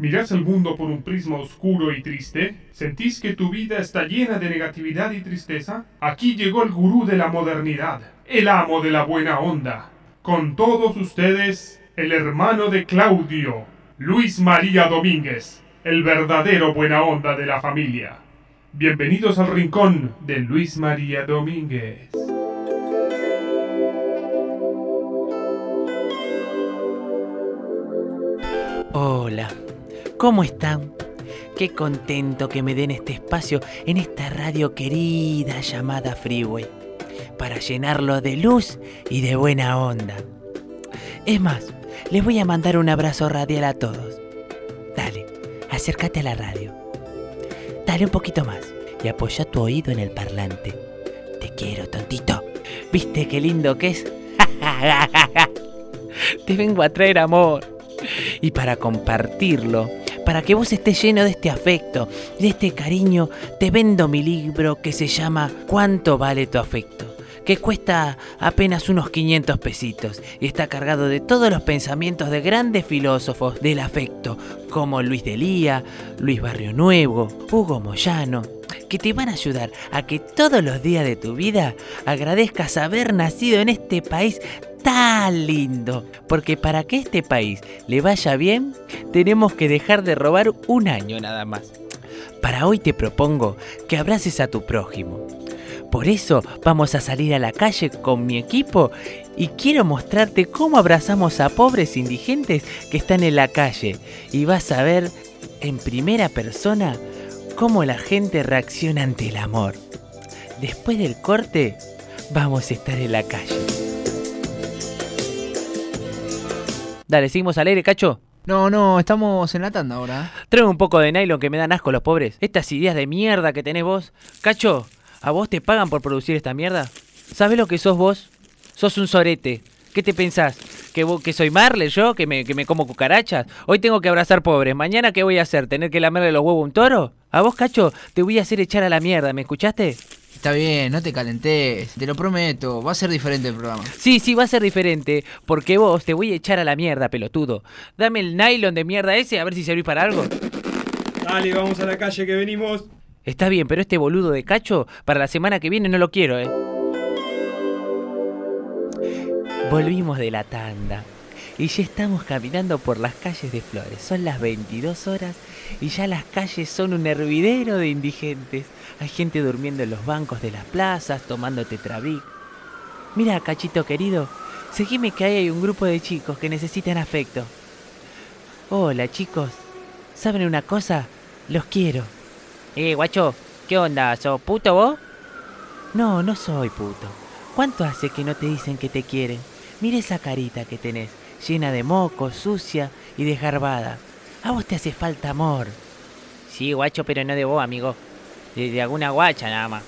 ¿Mirás el mundo por un prisma oscuro y triste? ¿Sentís que tu vida está llena de negatividad y tristeza? Aquí llegó el gurú de la modernidad, el amo de la buena onda. Con todos ustedes, el hermano de Claudio, Luis María Domínguez, el verdadero buena onda de la familia. Bienvenidos al rincón de Luis María Domínguez. Hola, ¿cómo están? Qué contento que me den este espacio en esta radio querida llamada Freeway, para llenarlo de luz y de buena onda. Es más, les voy a mandar un abrazo radial a todos. Dale, acércate a la radio. Dale un poquito más y apoya tu oído en el parlante. Te quiero, tontito. ¿Viste qué lindo que es? Te vengo a traer amor y para compartirlo, para que vos estés lleno de este afecto, de este cariño, te vendo mi libro que se llama ¿Cuánto vale tu afecto? que cuesta apenas unos 500 pesitos y está cargado de todos los pensamientos de grandes filósofos del afecto, como Luis Delía, Luis Barrio Nuevo, Hugo Moyano, que te van a ayudar a que todos los días de tu vida agradezcas haber nacido en este país tan lindo. Porque para que este país le vaya bien, tenemos que dejar de robar un año nada más. Para hoy te propongo que abraces a tu prójimo. Por eso vamos a salir a la calle con mi equipo y quiero mostrarte cómo abrazamos a pobres indigentes que están en la calle. Y vas a ver en primera persona cómo la gente reacciona ante el amor. Después del corte, vamos a estar en la calle. Dale, seguimos al aire, cacho. No, no, estamos en la tanda ahora. Trae un poco de nylon que me dan asco los pobres. Estas ideas de mierda que tenés vos. Cacho, ¿a vos te pagan por producir esta mierda? ¿Sabes lo que sos vos? Sos un sorete. ¿Qué te pensás? ¿Que, vos, que soy Marley yo? ¿Que me, ¿Que me como cucarachas? Hoy tengo que abrazar pobres. ¿Mañana qué voy a hacer? ¿Tener que lamerle los huevos a un toro? A vos, cacho, te voy a hacer echar a la mierda. ¿Me escuchaste? Está bien, no te calentes, te lo prometo, va a ser diferente el programa. Sí, sí, va a ser diferente, porque vos te voy a echar a la mierda, pelotudo. Dame el nylon de mierda ese a ver si servís para algo. Dale, vamos a la calle que venimos. Está bien, pero este boludo de cacho, para la semana que viene no lo quiero, ¿eh? Volvimos de la tanda y ya estamos caminando por las calles de Flores. Son las 22 horas y ya las calles son un hervidero de indigentes. Hay gente durmiendo en los bancos de las plazas, tomando tetrabric. Mira, cachito querido, seguime que ahí hay un grupo de chicos que necesitan afecto. Hola, chicos. ¿Saben una cosa? Los quiero. Eh, guacho, ¿qué onda? ¿Sos puto vos? No, no soy puto. ¿Cuánto hace que no te dicen que te quieren? Mira esa carita que tenés llena de moco, sucia y desgarbada. A vos te hace falta amor. Sí, guacho, pero no de vos, amigo. De, alguna guacha nada más.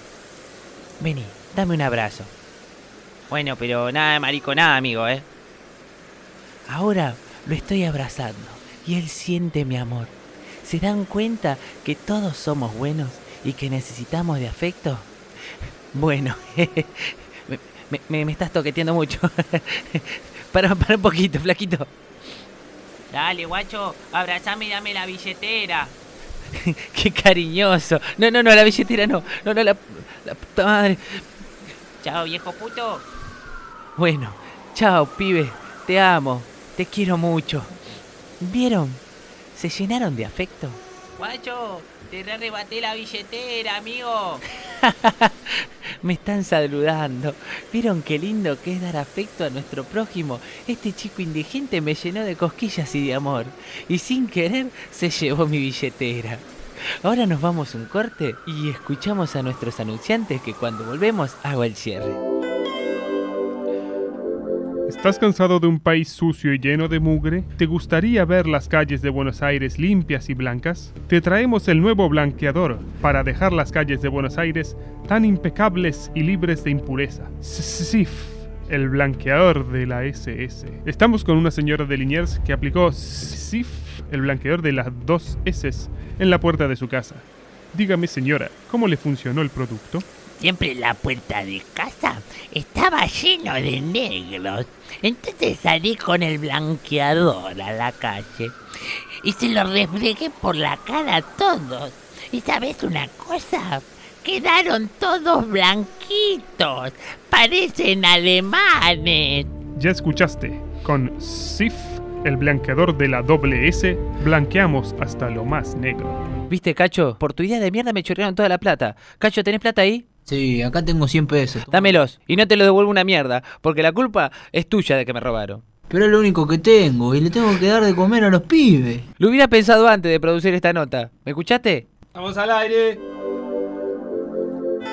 Vení, dame un abrazo. Bueno, pero nada de marico, nada, amigo, ¿eh? Ahora lo estoy abrazando y él siente mi amor. ¿Se dan cuenta que todos somos buenos y que necesitamos de afecto? Bueno, me, me estás toqueteando mucho. Para, para un poquito, flaquito. Dale, guacho, abrazame y dame la billetera. Qué cariñoso. No, no, no, la billetera no. No, no, la, la puta madre. Chao, viejo puto. Bueno, chao, pibe. Te amo. Te quiero mucho. ¿Vieron? ¿Se llenaron de afecto? Guacho, te arrebaté la billetera, amigo. Me están saludando. ¿Vieron qué lindo que es dar afecto a nuestro prójimo? Este chico indigente me llenó de cosquillas y de amor. Y sin querer se llevó mi billetera. Ahora nos vamos un corte y escuchamos a nuestros anunciantes que cuando volvemos hago el cierre. ¿Estás cansado de un país sucio y lleno de mugre? ¿Te gustaría ver las calles de Buenos Aires limpias y blancas? Te traemos el nuevo blanqueador para dejar las calles de Buenos Aires tan impecables y libres de impureza. SIF, el blanqueador de la SS. Estamos con una señora de Liniers que aplicó SIF, el blanqueador de las dos S, en la puerta de su casa. Dígame, señora, ¿cómo le funcionó el producto? Siempre la puerta de casa estaba lleno de negros. Entonces salí con el blanqueador a la calle y se lo reflegué por la cara a todos. ¿Y sabes una cosa? Quedaron todos blanquitos. Parecen alemanes. Ya escuchaste, con SIF, el blanqueador de la doble S, blanqueamos hasta lo más negro. ¿Viste, Cacho? Por tu idea de mierda me chorrearon toda la plata. Cacho, ¿tenés plata ahí? Sí, acá tengo 100 pesos. Dámelos y no te lo devuelvo una mierda, porque la culpa es tuya de que me robaron. Pero es lo único que tengo y le tengo que dar de comer a los pibes. Lo hubiera pensado antes de producir esta nota. ¿Me escuchaste? Vamos al aire.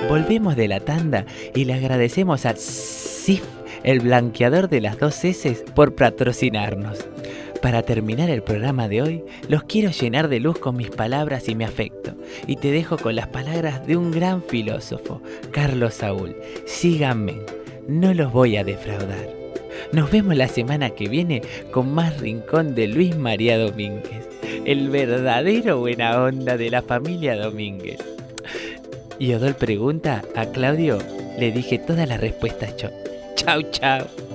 Volvemos de la tanda y le agradecemos a SIF, el blanqueador de las dos S, por patrocinarnos. Para terminar el programa de hoy, los quiero llenar de luz con mis palabras y mi afecto. Y te dejo con las palabras de un gran filósofo, Carlos Saúl. Síganme, no los voy a defraudar. Nos vemos la semana que viene con más rincón de Luis María Domínguez, el verdadero buena onda de la familia Domínguez. Y Odol pregunta a Claudio, le dije todas las respuestas yo. Chau, chau.